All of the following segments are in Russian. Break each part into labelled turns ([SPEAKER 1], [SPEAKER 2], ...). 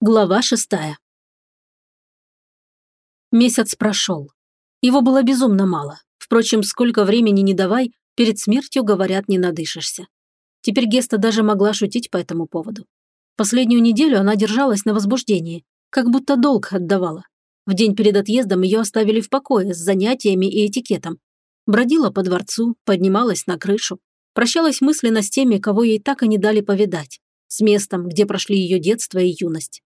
[SPEAKER 1] Глава шестая. Месяц прошел. Его было безумно мало. Впрочем, сколько времени не давай, перед смертью, говорят, не надышишься. Теперь Геста даже могла шутить по этому поводу. Последнюю неделю она держалась на возбуждении, как будто долг отдавала. В день перед отъездом ее оставили в покое с занятиями и этикетом. Бродила по дворцу, поднималась на крышу, прощалась мысленно с теми, кого ей так и не дали повидать, с местом, где прошли ее детство и юность.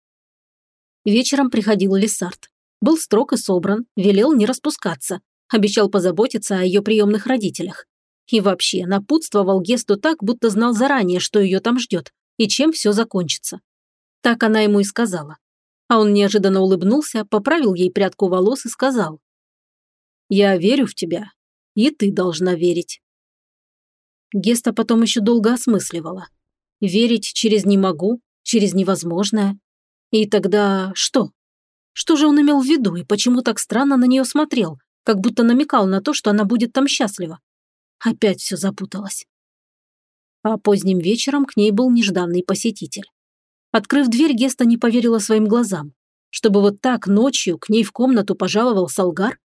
[SPEAKER 1] Вечером приходил Лессард. Был строг и собран, велел не распускаться, обещал позаботиться о ее приемных родителях. И вообще напутствовал Гесту так, будто знал заранее, что ее там ждет и чем все закончится. Так она ему и сказала. А он неожиданно улыбнулся, поправил ей прядку волос и сказал. «Я верю в тебя, и ты должна верить». Геста потом еще долго осмысливала. Верить через «не могу», через невозможное. И тогда что? Что же он имел в виду и почему так странно на нее смотрел, как будто намекал на то, что она будет там счастлива? Опять все запуталось. А поздним вечером к ней был нежданный посетитель. Открыв дверь, Геста не поверила своим глазам. Чтобы вот так ночью к ней в комнату пожаловал Салгар?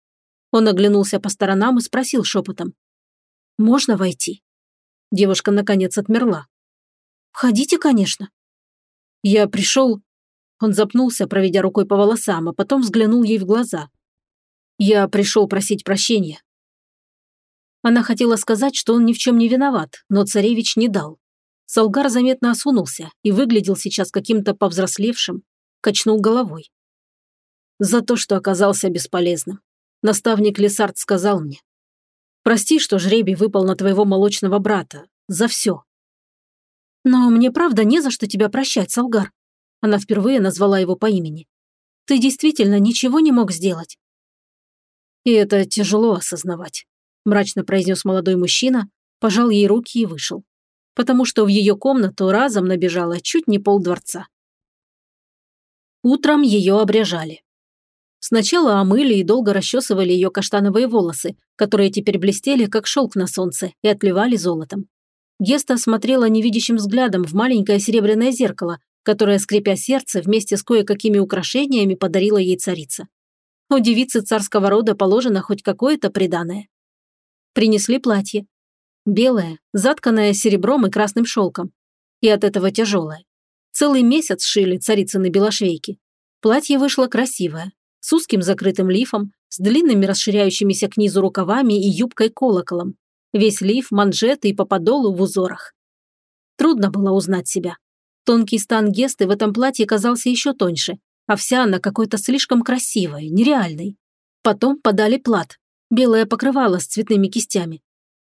[SPEAKER 1] Он оглянулся по сторонам и спросил шепотом. «Можно войти?» Девушка наконец отмерла. «Входите, конечно». «Я пришел...» Он запнулся, проведя рукой по волосам, а потом взглянул ей в глаза. «Я пришел просить прощения». Она хотела сказать, что он ни в чем не виноват, но царевич не дал. Солгар заметно осунулся и выглядел сейчас каким-то повзрослевшим, качнул головой. За то, что оказался бесполезным. Наставник Лесард сказал мне. «Прости, что жребий выпал на твоего молочного брата. За все». «Но мне правда не за что тебя прощать, Солгар. Она впервые назвала его по имени. «Ты действительно ничего не мог сделать?» «И это тяжело осознавать», – мрачно произнес молодой мужчина, пожал ей руки и вышел. Потому что в ее комнату разом набежало чуть не полдворца. Утром ее обряжали. Сначала омыли и долго расчесывали ее каштановые волосы, которые теперь блестели, как шелк на солнце, и отливали золотом. Геста смотрела невидящим взглядом в маленькое серебряное зеркало, которое, скрипя сердце, вместе с кое-какими украшениями подарила ей царица. У девицы царского рода положено хоть какое-то приданое. Принесли платье. Белое, затканное серебром и красным шелком. И от этого тяжелое. Целый месяц шили царицыны белошвейки. Платье вышло красивое, с узким закрытым лифом, с длинными расширяющимися к низу рукавами и юбкой-колоколом. Весь лиф, манжеты и по подолу в узорах. Трудно было узнать себя. Тонкий стан Гесты в этом платье казался еще тоньше, а вся она какой-то слишком красивой, нереальной. Потом подали плат, белое покрывало с цветными кистями.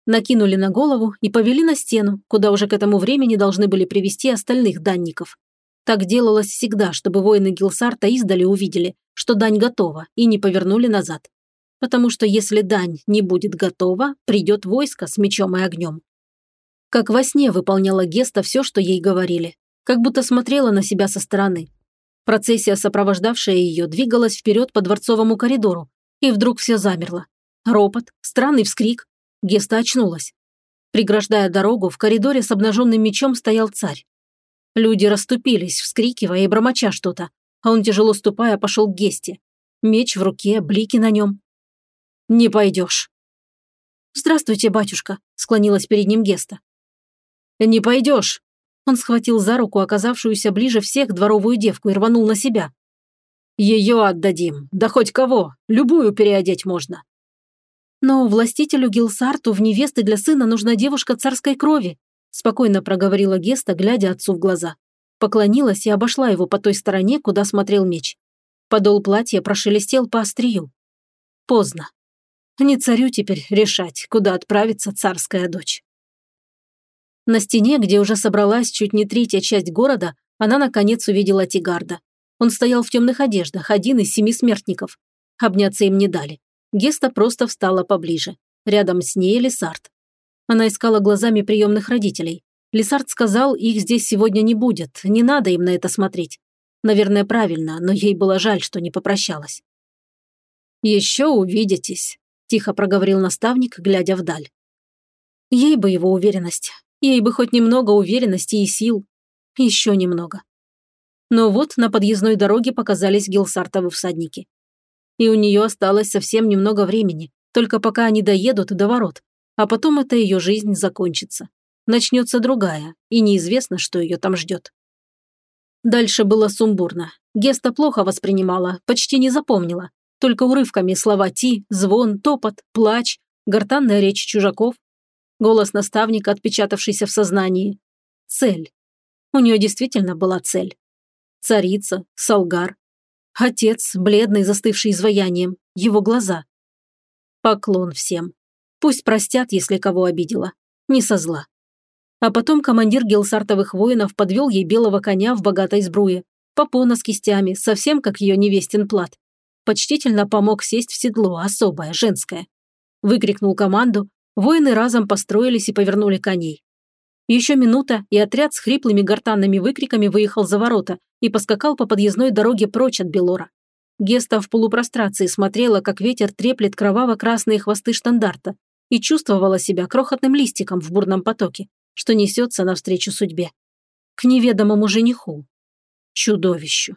[SPEAKER 1] Накинули на голову и повели на стену, куда уже к этому времени должны были привести остальных данников. Так делалось всегда, чтобы воины Гилсарта издали увидели, что дань готова, и не повернули назад. Потому что если дань не будет готова, придет войско с мечом и огнем. Как во сне выполняла Геста все, что ей говорили как будто смотрела на себя со стороны. Процессия, сопровождавшая ее, двигалась вперед по дворцовому коридору, и вдруг все замерло. Ропот, странный вскрик. Геста очнулась. Преграждая дорогу, в коридоре с обнаженным мечом стоял царь. Люди расступились, вскрикивая и бормоча что-то, а он, тяжело ступая, пошел к Гесте. Меч в руке, блики на нем. «Не пойдешь». «Здравствуйте, батюшка», — склонилась перед ним Геста. «Не пойдешь», он схватил за руку оказавшуюся ближе всех дворовую девку и рванул на себя. «Ее отдадим, да хоть кого, любую переодеть можно». «Но властителю Гилсарту в невесты для сына нужна девушка царской крови», спокойно проговорила Геста, глядя отцу в глаза. Поклонилась и обошла его по той стороне, куда смотрел меч. Подол платья прошелестел по острию. Поздно. Не царю теперь решать, куда отправится царская дочь. На стене, где уже собралась чуть не третья часть города, она наконец увидела Тигарда. Он стоял в темных одеждах, один из семи смертников. Обняться им не дали. Геста просто встала поближе. Рядом с ней Лесард. Она искала глазами приемных родителей. Лесард сказал, их здесь сегодня не будет, не надо им на это смотреть. Наверное, правильно, но ей было жаль, что не попрощалась. «Еще увидитесь», – тихо проговорил наставник, глядя вдаль. Ей бы его уверенность. Ей бы хоть немного уверенности и сил. Еще немного. Но вот на подъездной дороге показались гилсартовы всадники. И у нее осталось совсем немного времени, только пока они доедут до ворот, а потом эта ее жизнь закончится. Начнется другая, и неизвестно, что ее там ждет. Дальше было сумбурно. Геста плохо воспринимала, почти не запомнила. Только урывками слова «ти», «звон», «топот», «плач», гортанная речь чужаков, голос наставника, отпечатавшийся в сознании. Цель. У нее действительно была цель. Царица, Салгар. Отец, бледный, застывший изваянием, его глаза. Поклон всем. Пусть простят, если кого обидела. Не со зла. А потом командир гелсартовых воинов подвел ей белого коня в богатой сбруе, попона с кистями, совсем как ее невестин плат. Почтительно помог сесть в седло, особое, женское. Выкрикнул команду, воины разом построились и повернули коней. Еще минута, и отряд с хриплыми гортанными выкриками выехал за ворота и поскакал по подъездной дороге прочь от Белора. Геста в полупрострации смотрела, как ветер треплет кроваво-красные хвосты штандарта и чувствовала себя крохотным листиком в бурном потоке что несется навстречу судьбе. К неведомому жениху. Чудовищу.